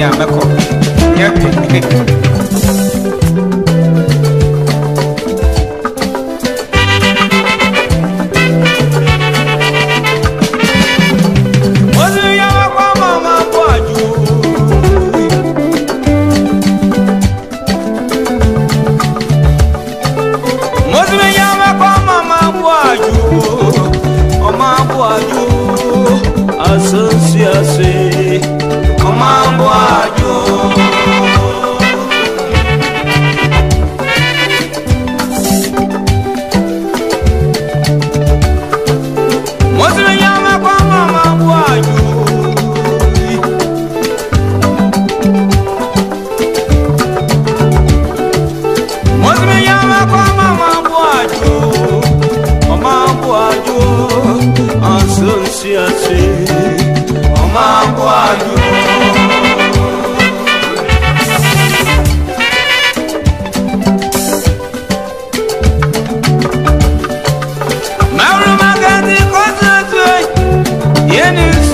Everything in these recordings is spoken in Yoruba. nyame kɔ yɛtwe ṣe ọmọ àpò àjò. Mẹ́rin máa kẹ́ ní kó ṣe ṣe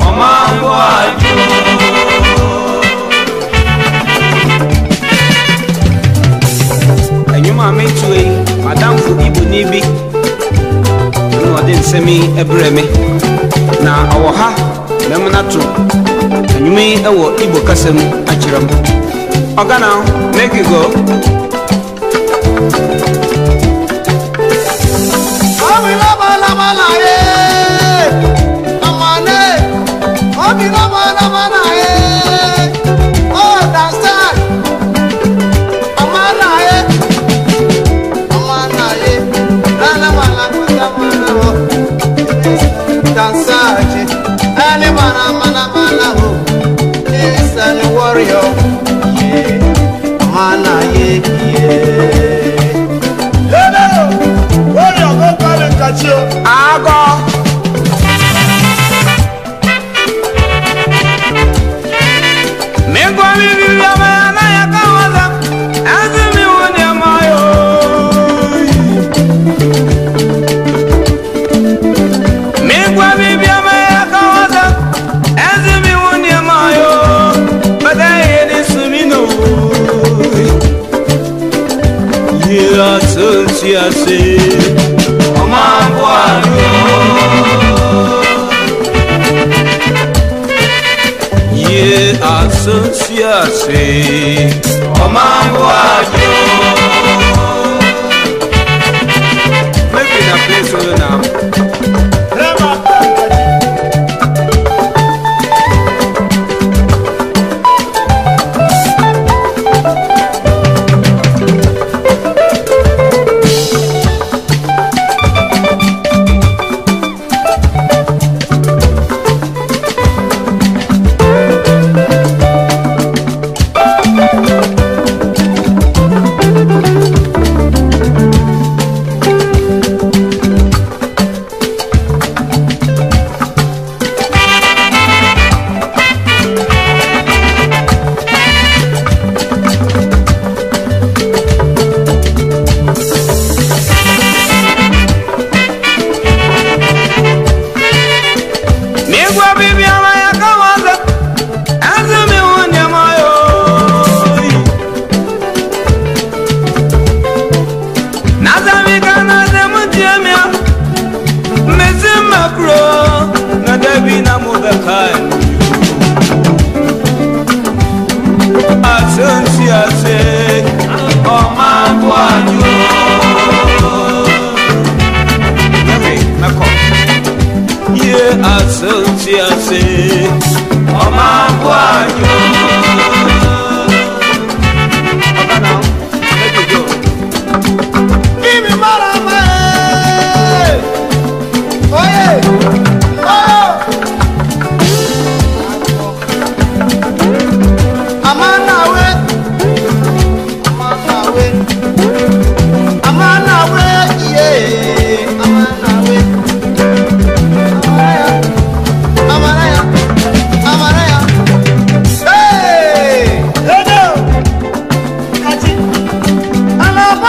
wọ́n máa e, ń wájú. ẹ̀yin tu e madamfo ibu níbí ní ọdẹ nsẹ́mi ẹbẹrẹ mi na ọwọ ha mẹ́mìnà tó ẹ̀yìnmí ẹwọ ibo kásá mu akyerẹ mu make you go. Oh, we love, love, love, love, yeah. transaction. Any man, man, man, man, is a warrior. Yeah, man, yeah, yeah. Warrior, go call and catch you. I go. ṣe ọmọ àgọ́ àjọ.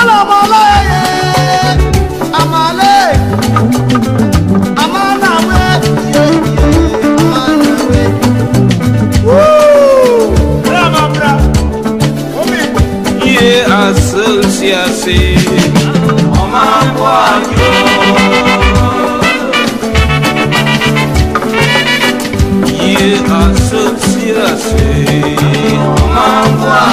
lọ́mọ lọ́yẹ̀yẹ àmàlẹ́ àmàlàwẹ̀ àmàlàwẹ̀. Iye asosiasi ọmọ akọ àjọ. Iye asosiasi ọmọ akọ àjọ.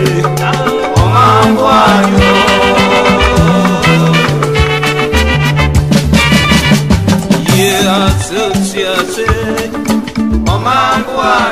sụt sửa trên Mà